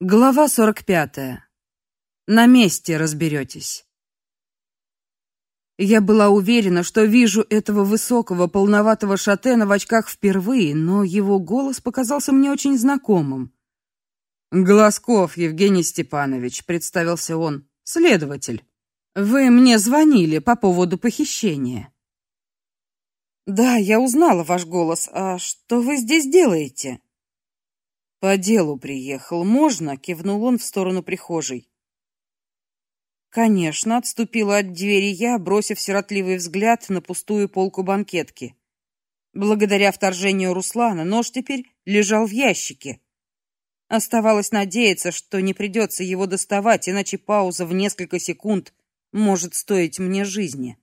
Глава 45. На месте разберетесь. Я была уверена, что вижу этого высокого, полноватого шатена в очках впервые, но его голос показался мне очень знакомым. Глазков Евгений Степанович, представился он, следователь. Вы мне звонили по поводу похищения. Да, я узнала ваш голос. А что вы здесь делаете? По делу приехал. Можно? кивнул он в сторону прихожей. Конечно, отступила от двери я, бросив сиротливый взгляд на пустую полку банкетки. Благодаря вторжению Руслана нож теперь лежал в ящике. Оставалось надеяться, что не придется его доставать, иначе пауза в несколько секунд может стоить мне жизни.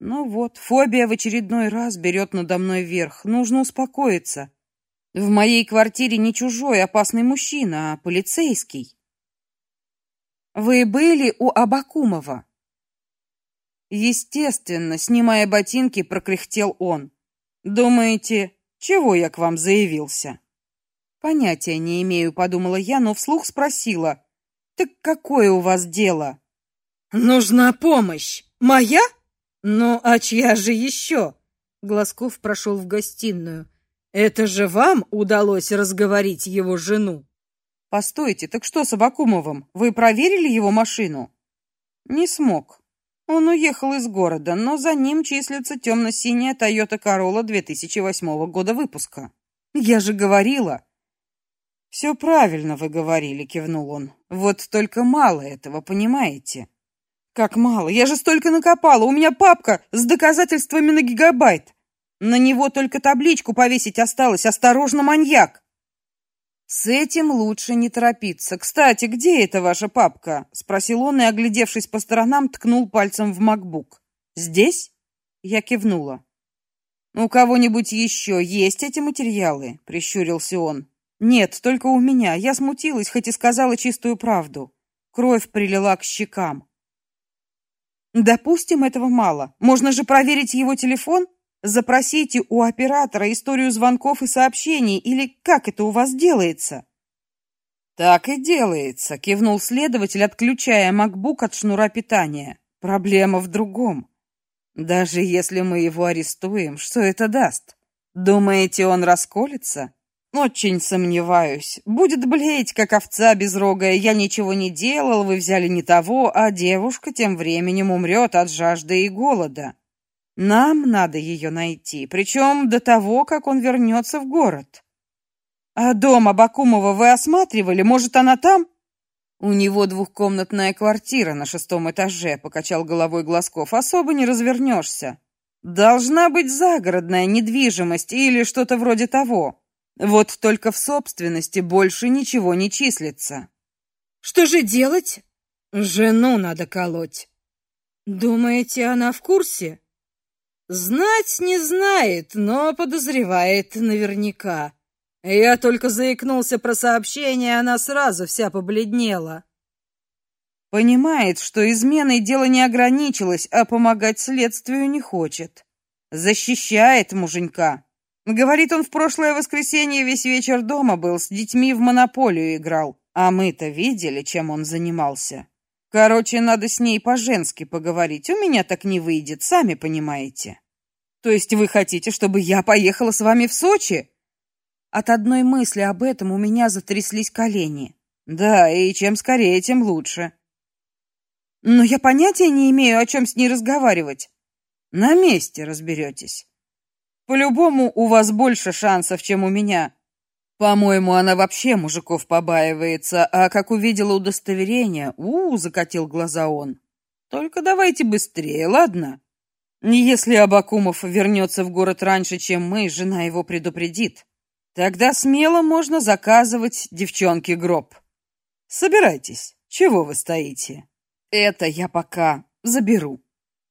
Ну вот, фобия в очередной раз берет надо мной верх. Нужно успокоиться. В моей квартире не чужой опасный мужчина, а полицейский. Вы были у Абакумова? Естественно, снимая ботинки, прокряхтел он. Думаете, чего я к вам заявился? Понятия не имею, подумала я, но вслух спросила: "Так какое у вас дело?" Нужна помощь. Моя? Ну, а чья же еще?» Глазков прошел в гостиную. Это же вам удалось разговорить его жену. Постойте, так что с Абакумовым? Вы проверили его машину? Не смог. Он уехал из города, но за ним числится темно-синяя Toyota Corolla 2008 года выпуска. Я же говорила. Все правильно вы говорили, кивнул он. Вот только мало этого, понимаете? Как мало? Я же столько накопала. У меня папка с доказательствами на гигабайт. На него только табличку повесить осталось. Осторожно, маньяк. С этим лучше не торопиться. Кстати, где эта ваша папка? спросил он и, оглядевшись по сторонам, ткнул пальцем в MacBook. Здесь? Я кивнула. У кого-нибудь еще есть эти материалы? прищурился он. Нет, только у меня. Я смутилась, хоть и сказала чистую правду. Кровь прилила к щекам. Допустим, этого мало. Можно же проверить его телефон? Запросите у оператора историю звонков и сообщений, или как это у вас делается? Так и делается, кивнул следователь, отключая MacBook от шнура питания. Проблема в другом. Даже если мы его арестуем, что это даст? Думаете, он расколется? Очень сомневаюсь. Будет блеять, как овца безрогая. Я ничего не делал, вы взяли не того, а девушка тем временем умрет от жажды и голода. Нам надо ее найти, причем до того, как он вернется в город. А дом Абакумова вы осматривали? Может, она там? У него двухкомнатная квартира на шестом этаже, покачал головой Глазков. Особо не развернешься. Должна быть загородная недвижимость или что-то вроде того. Вот только в собственности больше ничего не числится. Что же делать? Жену надо колоть. Думаете, она в курсе? Знать не знает, но подозревает наверняка. Я только заикнулся про сообщение, она сразу вся побледнела. Понимает, что изменой дело не ограничилось, а помогать следствию не хочет. Защищает муженька. Говорит, он в прошлое воскресенье весь вечер дома был, с детьми в монополию играл. А мы-то видели, чем он занимался. Короче, надо с ней по-женски поговорить. У меня так не выйдет, сами понимаете. То есть вы хотите, чтобы я поехала с вами в Сочи? От одной мысли об этом у меня затряслись колени. Да, и чем скорее, тем лучше. Но я понятия не имею, о чем с ней разговаривать. На месте разберетесь. По-любому у вас больше шансов, чем у меня. По-моему, она вообще мужиков побаивается, а как увидела удостоверение, у, закатил глаза он. Только давайте быстрее, ладно? Если Абакумов вернется в город раньше, чем мы, жена его предупредит. Тогда смело можно заказывать девчонке гроб. Собирайтесь. Чего вы стоите? Это я пока заберу.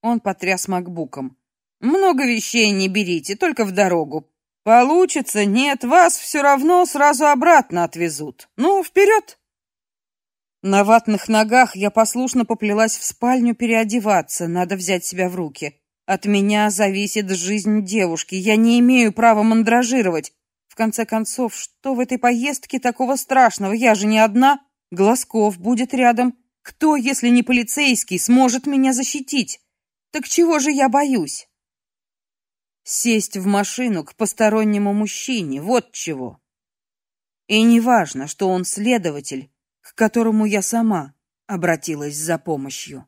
Он потряс макбуком. Много вещей не берите, только в дорогу. Получится, нет, вас все равно сразу обратно отвезут. Ну, вперед!» На ватных ногах я послушно поплелась в спальню переодеваться. Надо взять себя в руки. От меня зависит жизнь девушки. Я не имею права мандражировать. В конце концов, что в этой поездке такого страшного? Я же не одна. Глазков будет рядом. Кто, если не полицейский, сможет меня защитить? Так чего же я боюсь? Сесть в машину к постороннему мужчине, вот чего. И не важно, что он следователь, к которому я сама обратилась за помощью.